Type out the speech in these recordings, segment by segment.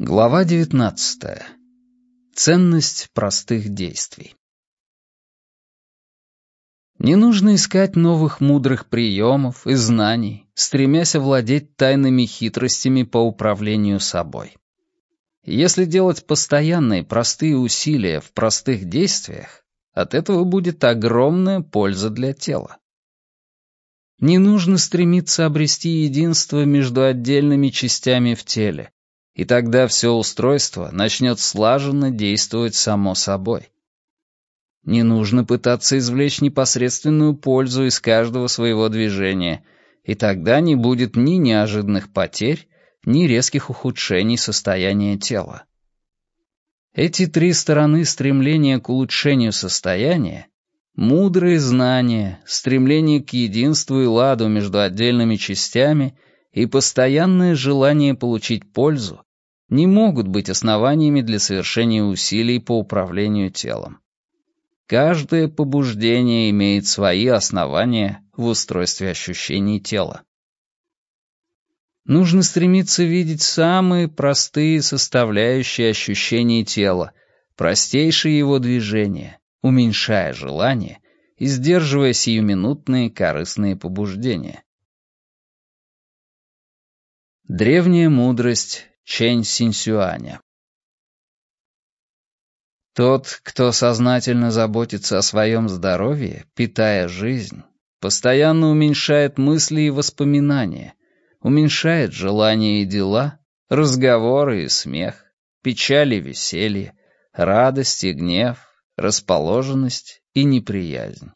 Глава 19. Ценность простых действий. Не нужно искать новых мудрых приемов и знаний, стремясь овладеть тайными хитростями по управлению собой. Если делать постоянные простые усилия в простых действиях, от этого будет огромная польза для тела. Не нужно стремиться обрести единство между отдельными частями в теле, и тогда все устройство начнет слаженно действовать само собой. Не нужно пытаться извлечь непосредственную пользу из каждого своего движения, и тогда не будет ни неожиданных потерь, ни резких ухудшений состояния тела. Эти три стороны стремления к улучшению состояния — мудрые знания, стремление к единству и ладу между отдельными частями и постоянное желание получить пользу не могут быть основаниями для совершения усилий по управлению телом. Каждое побуждение имеет свои основания в устройстве ощущений тела. Нужно стремиться видеть самые простые составляющие ощущений тела, простейшие его движения, уменьшая желание и сдерживая сиюминутные корыстные побуждения. Древняя мудрость Чэнь Синсюаня. Тот, кто сознательно заботится о своем здоровье, питая жизнь, постоянно уменьшает мысли и воспоминания, уменьшает желания и дела, разговоры и смех, печаль и веселье, радость и гнев, расположенность и неприязнь.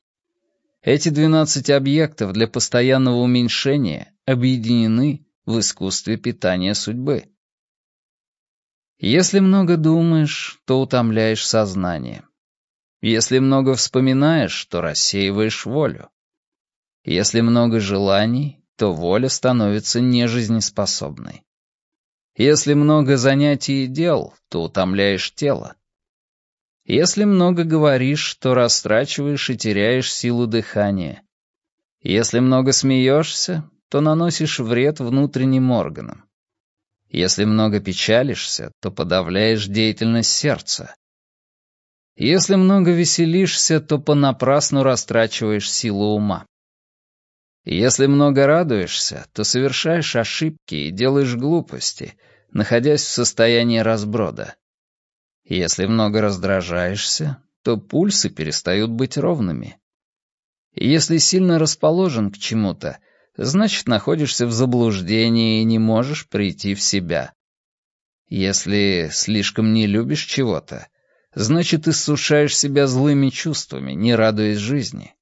Эти двенадцать объектов для постоянного уменьшения объединены в искусстве питания судьбы. Если много думаешь, то утомляешь сознание. Если много вспоминаешь, то рассеиваешь волю. Если много желаний, то воля становится нежизнеспособной. Если много занятий и дел, то утомляешь тело. Если много говоришь, то растрачиваешь и теряешь силу дыхания. Если много смеешься, то наносишь вред внутренним органам. Если много печалишься, то подавляешь деятельность сердца. Если много веселишься, то понапрасну растрачиваешь силу ума. Если много радуешься, то совершаешь ошибки и делаешь глупости, находясь в состоянии разброда. Если много раздражаешься, то пульсы перестают быть ровными. Если сильно расположен к чему-то — значит, находишься в заблуждении и не можешь прийти в себя. Если слишком не любишь чего-то, значит, иссушаешь себя злыми чувствами, не радуясь жизни.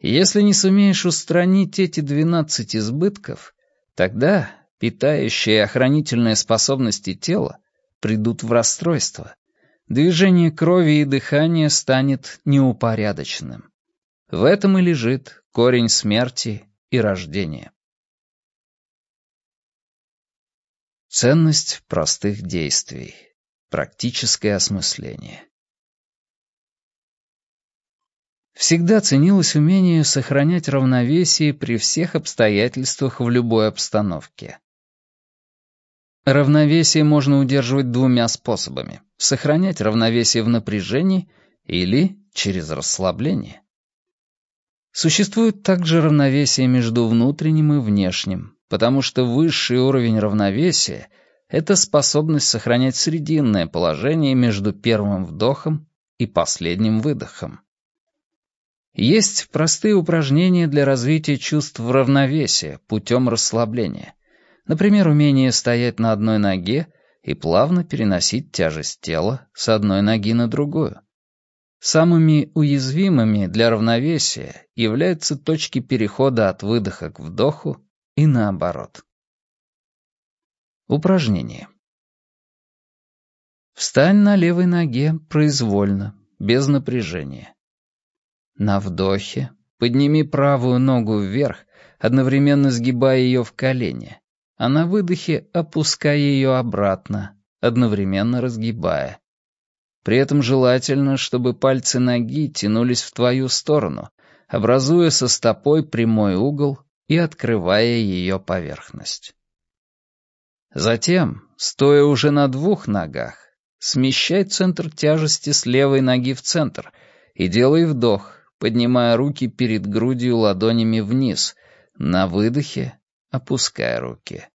Если не сумеешь устранить эти двенадцать избытков, тогда питающие и охранительные способности тела придут в расстройство. Движение крови и дыхания станет неупорядоченным. В этом и лежит корень смерти и рождения. Ценность простых действий. Практическое осмысление. Всегда ценилось умение сохранять равновесие при всех обстоятельствах в любой обстановке. Равновесие можно удерживать двумя способами — сохранять равновесие в напряжении или через расслабление. Существует также равновесие между внутренним и внешним, потому что высший уровень равновесия — это способность сохранять срединное положение между первым вдохом и последним выдохом. Есть простые упражнения для развития чувств равновесия путем расслабления. Например, умение стоять на одной ноге и плавно переносить тяжесть тела с одной ноги на другую. Самыми уязвимыми для равновесия являются точки перехода от выдоха к вдоху и наоборот. Упражнение. Встань на левой ноге произвольно, без напряжения. На вдохе подними правую ногу вверх, одновременно сгибая ее в колени, а на выдохе опускай ее обратно, одновременно разгибая. При этом желательно, чтобы пальцы ноги тянулись в твою сторону, образуя со стопой прямой угол и открывая ее поверхность. Затем, стоя уже на двух ногах, смещай центр тяжести с левой ноги в центр и делай вдох, поднимая руки перед грудью ладонями вниз, на выдохе опуская руки.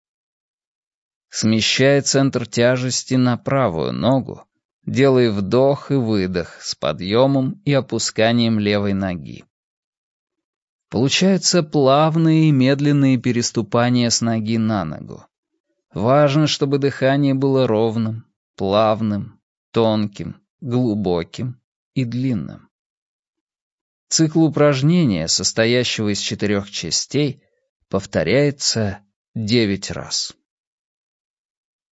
Смещай центр тяжести на правую ногу, делай вдох и выдох с подъемом и опусканием левой ноги. Получаются плавные и медленные переступания с ноги на ногу. Важно, чтобы дыхание было ровным, плавным, тонким, глубоким и длинным. Цикл упражнения, состоящего из четырех частей, повторяется девять раз.